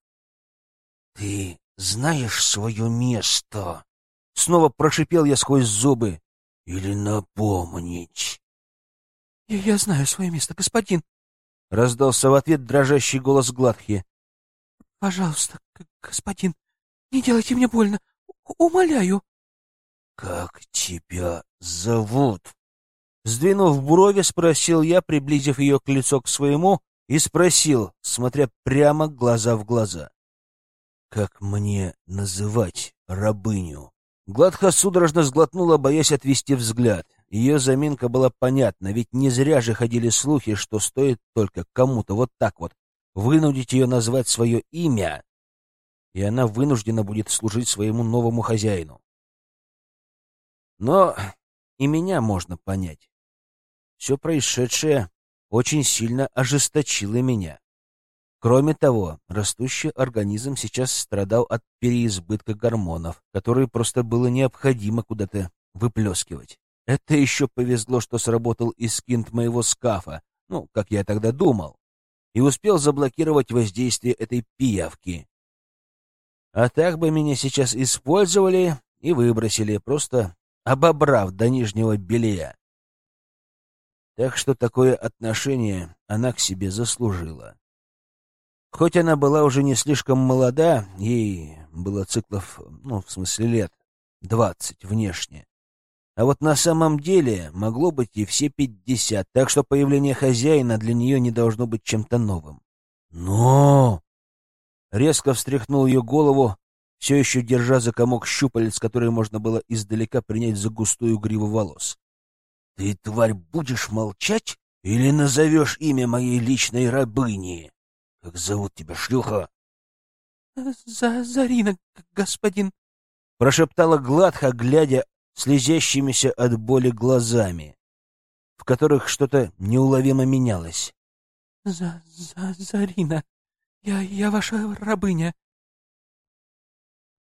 — Ты знаешь свое место? — снова прошипел я сквозь зубы. — Или напомнить? — Я знаю свое место, господин. — раздался в ответ дрожащий голос Гладхи. — Пожалуйста, господин, не делайте мне больно. Умоляю. — Как тебя зовут? Сдвинув брови, спросил я, приблизив ее к лицу к своему, и спросил, смотря прямо глаза в глаза. «Как мне называть рабыню?» Гладко судорожно сглотнула, боясь отвести взгляд. Ее заминка была понятна, ведь не зря же ходили слухи, что стоит только кому-то вот так вот вынудить ее назвать свое имя, и она вынуждена будет служить своему новому хозяину. Но и меня можно понять. Все происшедшее очень сильно ожесточило меня. Кроме того, растущий организм сейчас страдал от переизбытка гормонов, которые просто было необходимо куда-то выплескивать. Это еще повезло, что сработал искинт моего скафа, ну, как я тогда думал, и успел заблокировать воздействие этой пиявки. А так бы меня сейчас использовали и выбросили, просто обобрав до нижнего белья. Так что такое отношение она к себе заслужила. Хоть она была уже не слишком молода, ей было циклов, ну, в смысле лет, двадцать внешне. А вот на самом деле могло быть и все пятьдесят, так что появление хозяина для нее не должно быть чем-то новым. Но! Резко встряхнул ее голову, все еще держа за комок щупалец, который можно было издалека принять за густую гриву волос. — Ты, тварь, будешь молчать или назовешь имя моей личной рабыни? Как зовут тебя, шлюха? — За Зарина, господин, — прошептала Гладха, глядя слезящимися от боли глазами, в которых что-то неуловимо менялось. — За, за, Зарина, я, я ваша рабыня.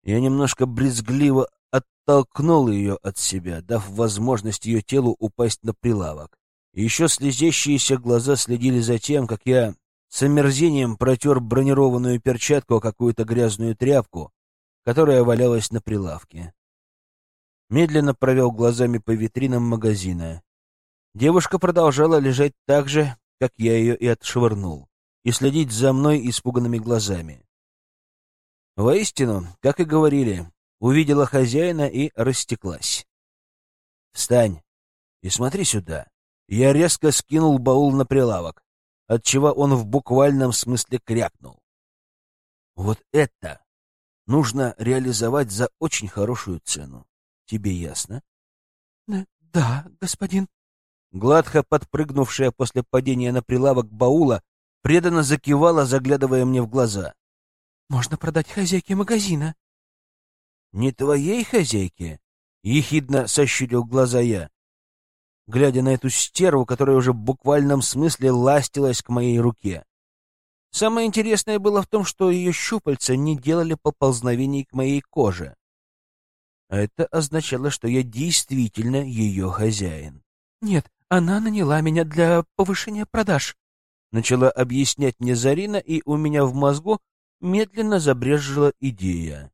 Я немножко брезгливо оттолкнул ее от себя, дав возможность ее телу упасть на прилавок. Еще слезящиеся глаза следили за тем, как я с омерзением протер бронированную перчатку о какую-то грязную тряпку, которая валялась на прилавке медленно провел глазами по витринам магазина. Девушка продолжала лежать так же, как я ее и отшвырнул, и следить за мной испуганными глазами. Воистину, как и говорили, увидела хозяина и растеклась. «Встань и смотри сюда!» Я резко скинул баул на прилавок, отчего он в буквальном смысле крякнул. «Вот это нужно реализовать за очень хорошую цену. Тебе ясно? — Да, господин. Гладко подпрыгнувшая после падения на прилавок баула, преданно закивала, заглядывая мне в глаза. — Можно продать хозяйке магазина. — Не твоей хозяйке? — ехидно сощурил глаза я, глядя на эту стерву, которая уже в буквальном смысле ластилась к моей руке. Самое интересное было в том, что ее щупальца не делали поползновений к моей коже. А это означало, что я действительно ее хозяин. «Нет, она наняла меня для повышения продаж», — начала объяснять мне Зарина, и у меня в мозгу медленно забрежила идея.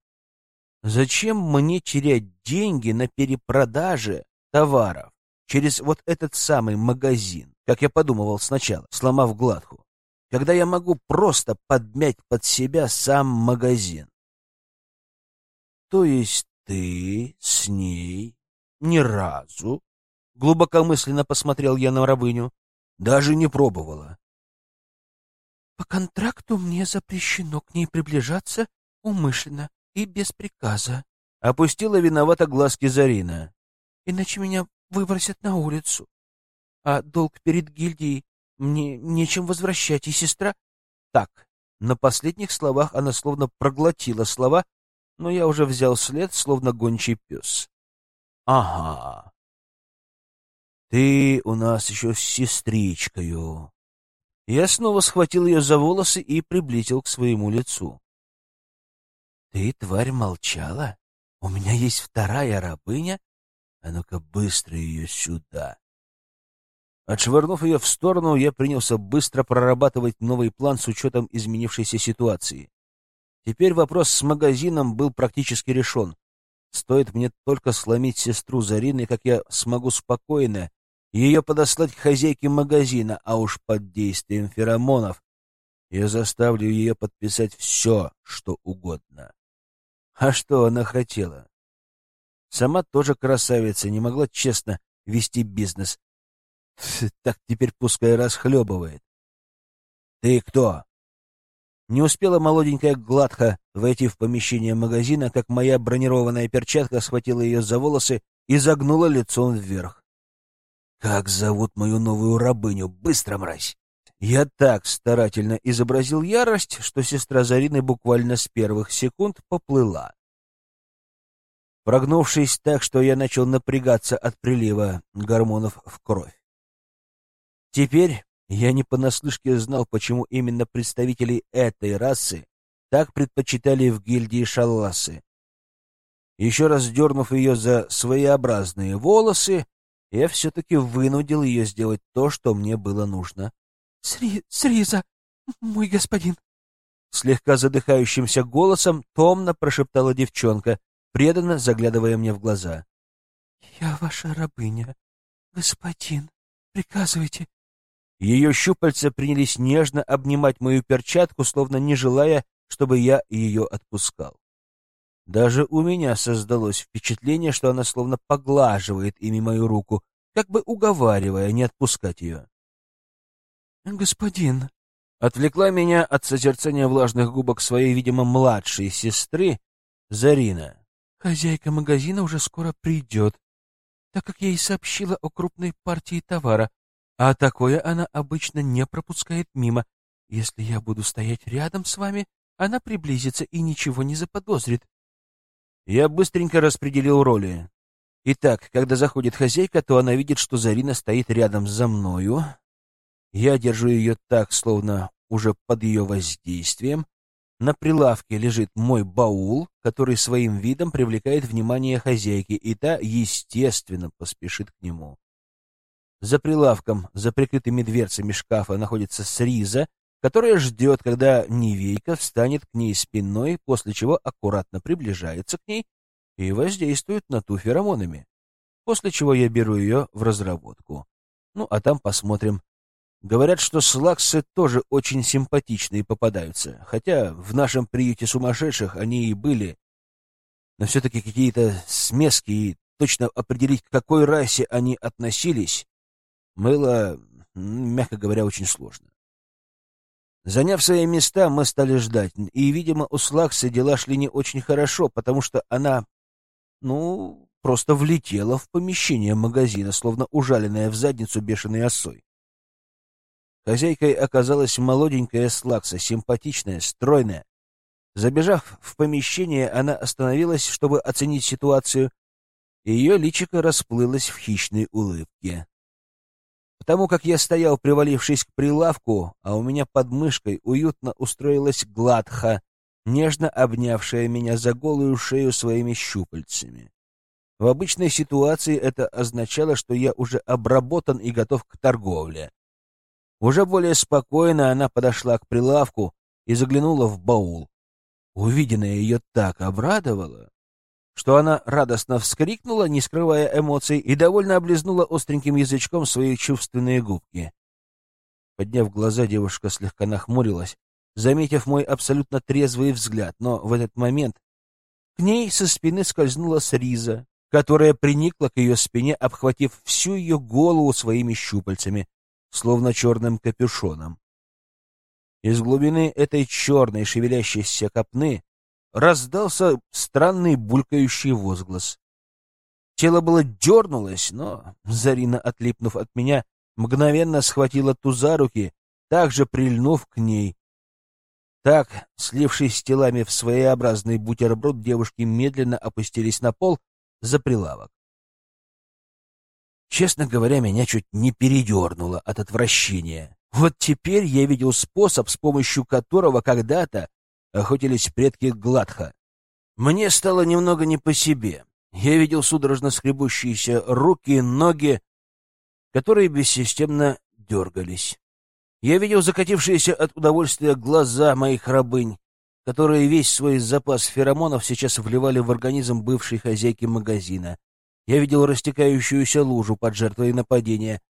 Зачем мне терять деньги на перепродаже товаров через вот этот самый магазин, как я подумывал сначала, сломав гладку, когда я могу просто подмять под себя сам магазин? То есть ты с ней ни разу, глубокомысленно посмотрел я на рабыню, даже не пробовала. По контракту мне запрещено к ней приближаться умышленно и без приказа. Опустила виновато глазки Зарина. Иначе меня выбросят на улицу. А долг перед гильдией мне нечем возвращать, и сестра... Так, на последних словах она словно проглотила слова но я уже взял след, словно гончий пес. — Ага. Ты у нас еще с сестричкою. Я снова схватил ее за волосы и приблизил к своему лицу. — Ты, тварь, молчала? У меня есть вторая рабыня? А ну-ка быстро ее сюда. Отшвырнув ее в сторону, я принялся быстро прорабатывать новый план с учетом изменившейся ситуации. Теперь вопрос с магазином был практически решен. Стоит мне только сломить сестру Зарины, как я смогу спокойно ее подослать к хозяйке магазина, а уж под действием феромонов я заставлю ее подписать все, что угодно. А что она хотела? Сама тоже красавица, не могла честно вести бизнес. Так теперь пускай расхлебывает. — Ты кто? Не успела молоденькая гладко войти в помещение магазина, как моя бронированная перчатка схватила ее за волосы и загнула лицом вверх. «Как зовут мою новую рабыню? Быстро, мразь!» Я так старательно изобразил ярость, что сестра Зарины буквально с первых секунд поплыла. Прогнувшись так, что я начал напрягаться от прилива гормонов в кровь. Теперь я не понаслышке знал, почему именно представители этой расы так предпочитали в гильдии шалласы. Еще раз дернув ее за своеобразные волосы, я все-таки вынудил ее сделать то, что мне было нужно. — Сри... Сриза, мой господин! Слегка задыхающимся голосом томно прошептала девчонка, преданно заглядывая мне в глаза. — Я ваша рабыня, господин. Приказывайте, ее щупальца принялись нежно обнимать мою перчатку, словно не желая, чтобы я ее отпускал. Даже у меня создалось впечатление, что она словно поглаживает ими мою руку, как бы уговаривая не отпускать ее. «Господин!» Отвлекла меня от созерцания влажных губок своей, видимо, младшей сестры, Зарина. «Хозяйка магазина уже скоро придет, так как я ей сообщила о крупной партии товара, а такое она обычно не пропускает мимо. Если я буду стоять рядом с вами, она приблизится и ничего не заподозрит. Я быстренько распределил роли. Итак, когда заходит хозяйка, то она видит, что Зарина стоит рядом за мною. Я держу ее так, словно уже под ее воздействием. На прилавке лежит мой баул, который своим видом привлекает внимание хозяйки, и та, естественно, поспешит к нему. За прилавком, за прикрытыми дверцами шкафа, находится Сриза, которая ждет, когда Невейка встанет к ней спиной, после чего аккуратно приближается к ней и воздействует на ту феромонами, после чего я беру ее в разработку. Ну, а там посмотрим. Говорят, что слаксы тоже очень симпатичные попадаются, хотя в нашем приюте сумасшедших они и были, но все-таки какие-то смески, и точно определить, к какой расе они относились, было, мягко говоря, очень сложно. Заняв свои места, мы стали ждать, и, видимо, у Слаксы дела шли не очень хорошо, потому что она, ну, просто влетела в помещение магазина, словно ужаленная в задницу бешеной осой. Хозяйкой оказалась молоденькая Слакса, симпатичная, стройная. Забежав в помещение, она остановилась, чтобы оценить ситуацию, и ее личико расплылось в хищной улыбке. Потому как я стоял, привалившись к прилавку, а у меня под мышкой уютно устроилась гладха, нежно обнявшая меня за голую шею своими щупальцами. В обычной ситуации это означало, что я уже обработан и готов к торговле. Уже более спокойно она подошла к прилавку и заглянула в баул. Увиденное ее так обрадовало, что она радостно вскрикнула, не скрывая эмоций, и довольно облизнула остреньким язычком свои чувственные губки. Подняв глаза, девушка слегка нахмурилась, заметив мой абсолютно трезвый взгляд, но в этот момент к ней со спины скользнула Сриза, которая приникла к ее спине, обхватив всю ее голову своими щупальцами, словно черным капюшоном. Из глубины этой черной шевелящейся копны раздался странный булькающий возглас. Тело было дернулось, но Зарина, отлипнув от меня, мгновенно схватила ту за руки, также прильнув к ней. Так, слившись с телами в своеобразный бутерброд, девушки медленно опустились на пол за прилавок. Честно говоря, меня чуть не передернуло от отвращения. Вот теперь я видел способ, с помощью которого когда-то охотились предки Гладха. Мне стало немного не по себе. Я видел судорожно скребущиеся руки, ноги, которые бессистемно дергались. Я видел закатившиеся от удовольствия глаза моих рабынь, которые весь свой запас феромонов сейчас вливали в организм бывшей хозяйки магазина. Я видел растекающуюся лужу под жертвой нападения,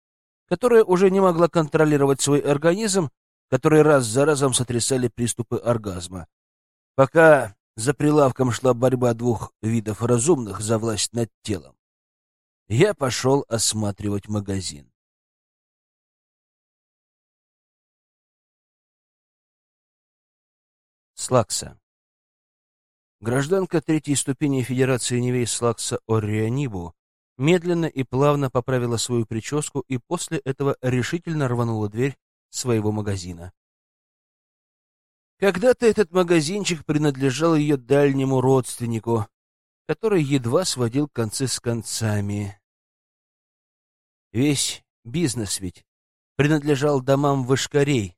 которая уже не могла контролировать свой организм которые раз за разом сотрясали приступы оргазма. Пока за прилавком шла борьба двух видов разумных за власть над телом, я пошел осматривать магазин. Слакса. Гражданка третьей ступени Федерации Невей Слакса Оррианибу медленно и плавно поправила свою прическу и после этого решительно рванула дверь своего магазина. Когда-то этот магазинчик принадлежал ее дальнему родственнику, который едва сводил концы с концами. Весь бизнес ведь принадлежал домам вышкарей,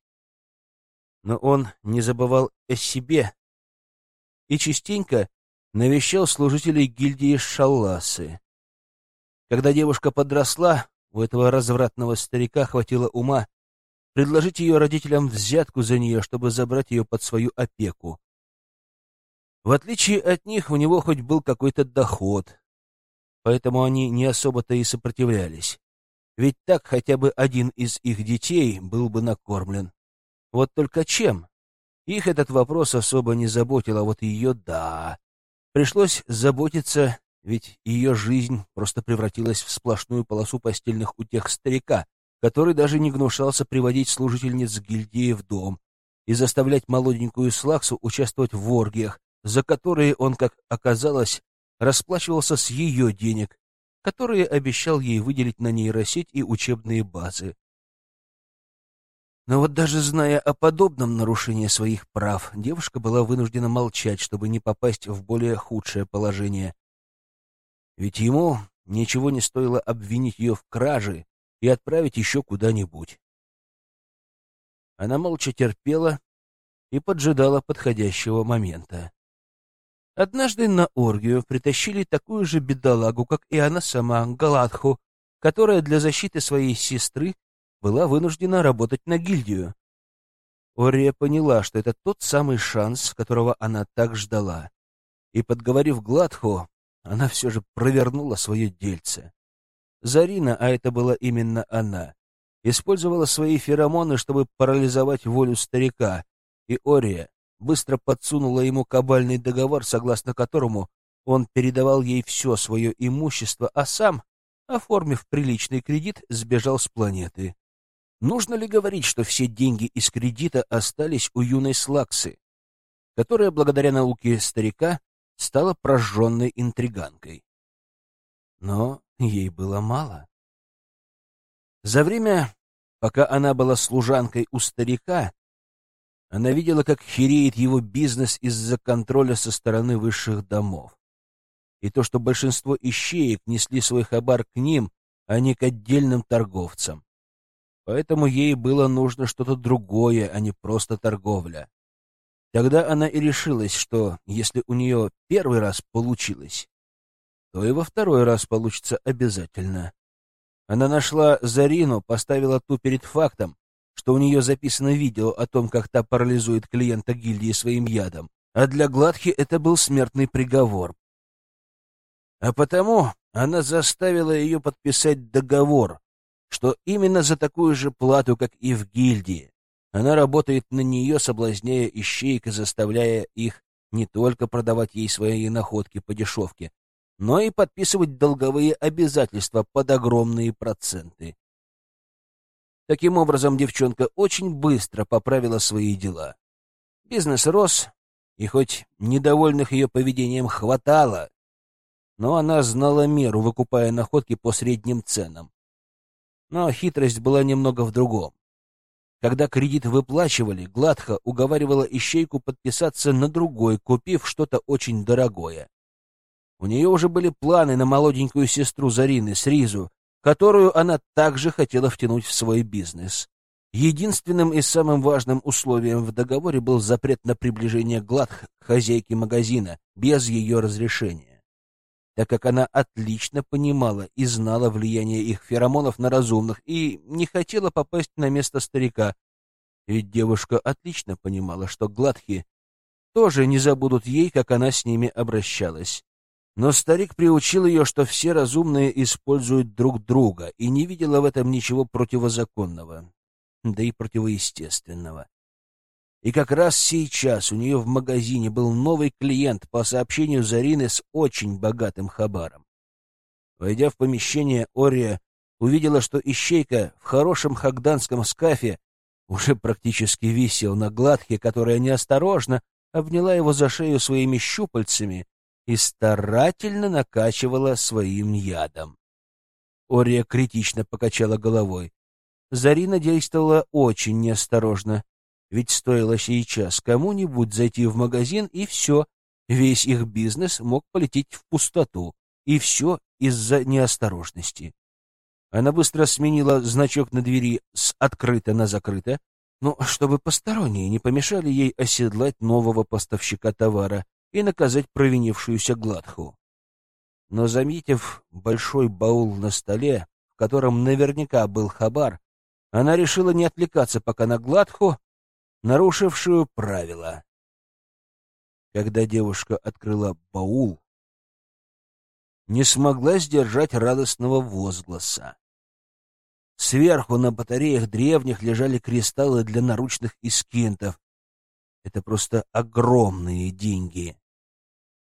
но он не забывал о себе и частенько навещал служителей гильдии Шалласы. Когда девушка подросла, у этого развратного старика хватило ума предложить ее родителям взятку за нее, чтобы забрать ее под свою опеку. В отличие от них, у него хоть был какой-то доход, поэтому они не особо-то и сопротивлялись. Ведь так хотя бы один из их детей был бы накормлен. Вот только чем? Их этот вопрос особо не заботил, а вот ее — да. Пришлось заботиться, ведь ее жизнь просто превратилась в сплошную полосу постельных утех старика, который даже не гнушался приводить служительниц гильдии в дом и заставлять молоденькую Слаксу участвовать в оргиях, за которые он, как оказалось, расплачивался с ее денег, которые обещал ей выделить на нейросеть и учебные базы. Но вот даже зная о подобном нарушении своих прав, девушка была вынуждена молчать, чтобы не попасть в более худшее положение. Ведь ему ничего не стоило обвинить ее в краже и отправить еще куда-нибудь. Она молча терпела и поджидала подходящего момента. Однажды на оргию притащили такую же бедолагу, как и она сама, Галадху, которая для защиты своей сестры была вынуждена работать на гильдию. Ория поняла, что это тот самый шанс, которого она так ждала. И, подговорив Гладху, она все же провернула свое дельце. Зарина, а это была именно она, использовала свои феромоны, чтобы парализовать волю старика, и Ория быстро подсунула ему кабальный договор, согласно которому он передавал ей все свое имущество, а сам, оформив приличный кредит, сбежал с планеты. Нужно ли говорить, что все деньги из кредита остались у юной Слаксы, которая, благодаря науке старика, стала прожженной интриганкой? Но ей было мало. За время, пока она была служанкой у старика, она видела, как хереет его бизнес из-за контроля со стороны высших домов. И то, что большинство ищеек несли свой хабар к ним, а не к отдельным торговцам. Поэтому ей было нужно что-то другое, а не просто торговля. Тогда она и решилась, что если у нее первый раз получилось, то и во второй раз получится обязательно. Она нашла Зарину, поставила ту перед фактом, что у нее записано видео о том, как та парализует клиента гильдии своим ядом, а для Гладхи это был смертный приговор. А потому она заставила ее подписать договор, что именно за такую же плату, как и в гильдии, она работает на нее, соблазняя ищейк и заставляя их не только продавать ей свои находки по дешевке, но и подписывать долговые обязательства под огромные проценты. Таким образом, девчонка очень быстро поправила свои дела. Бизнес рос, и хоть недовольных ее поведением хватало, но она знала меру, выкупая находки по средним ценам. Но хитрость была немного в другом. Когда кредит выплачивали, Гладха уговаривала ищейку подписаться на другой, купив что-то очень дорогое. У нее уже были планы на молоденькую сестру Зарины, Сризу, которую она также хотела втянуть в свой бизнес. Единственным и самым важным условием в договоре был запрет на приближение Гладх к хозяйке магазина без ее разрешения так как она отлично понимала и знала влияние их феромонов на разумных и не хотела попасть на место старика, ведь девушка отлично понимала, что гладхи тоже не забудут ей, как она с ними обращалась. Но старик приучил ее, что все разумные используют друг друга, и не видела в этом ничего противозаконного, да и противоестественного. И как раз сейчас у нее в магазине был новый клиент по сообщению Зарины с очень богатым хабаром. Войдя в помещение, Ория увидела, что ищейка в хорошем хагданском скафе уже практически висел на гладке, которая неосторожно обняла его за шею своими щупальцами и старательно накачивала своим ядом. Ория критично покачала головой. Зарина действовала очень неосторожно. Ведь стоило сейчас кому-нибудь зайти в магазин, и все, весь их бизнес мог полететь в пустоту, и все из-за неосторожности. Она быстро сменила значок на двери с «открыто» на «закрыто», но чтобы посторонние не помешали ей оседлать нового поставщика товара и наказать провинившуюся Гладху. Но, заметив большой баул на столе, в котором наверняка был хабар, она решила не отвлекаться пока на Гладху, нарушившую правила. Когда девушка открыла баул, не смогла сдержать радостного возгласа. Сверху на батареях древних лежали кристаллы для наручных искинтов. Это просто огромные деньги.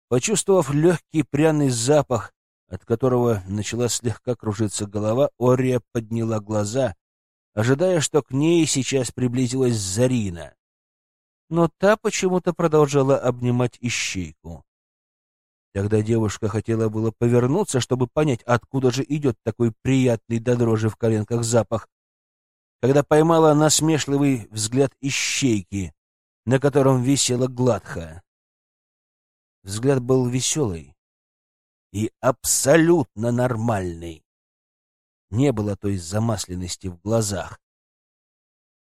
Почувствовав легкий пряный запах, от которого начала слегка кружиться голова, Ория подняла глаза, ожидая, что к ней сейчас приблизилась Зарина. Но та почему-то продолжала обнимать ищейку. Тогда девушка хотела было повернуться, чтобы понять, откуда же идет такой приятный до дрожи в коленках запах, когда поймала насмешливый взгляд ищейки, на котором висела гладха. Взгляд был веселый и абсолютно нормальный. Не было той замасленности в глазах.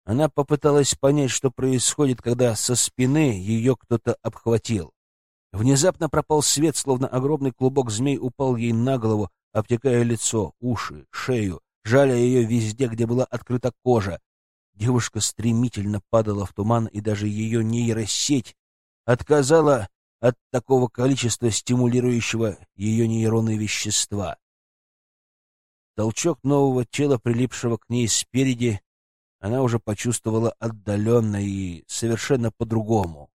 Она попыталась понять, что происходит, когда со спины ее кто-то обхватил. Внезапно пропал свет, словно огромный клубок змей упал ей на голову, обтекая лицо, уши, шею, жаля ее везде, где была открыта кожа. Девушка стремительно падала в туман, и даже ее нейросеть отказала от такого количества стимулирующего ее нейроны вещества. Толчок нового тела, прилипшего к ней спереди, она уже почувствовала отдаленно и совершенно по-другому.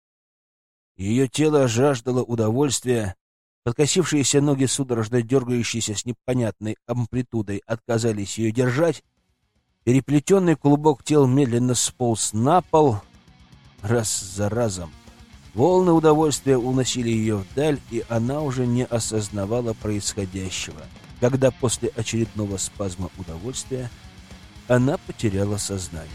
Ее тело жаждало удовольствия, подкосившиеся ноги, судорожно дергающиеся с непонятной амплитудой, отказались ее держать, переплетенный клубок тел медленно сполз на пол раз за разом. Волны удовольствия уносили ее вдаль, и она уже не осознавала происходящего, когда после очередного спазма удовольствия она потеряла сознание.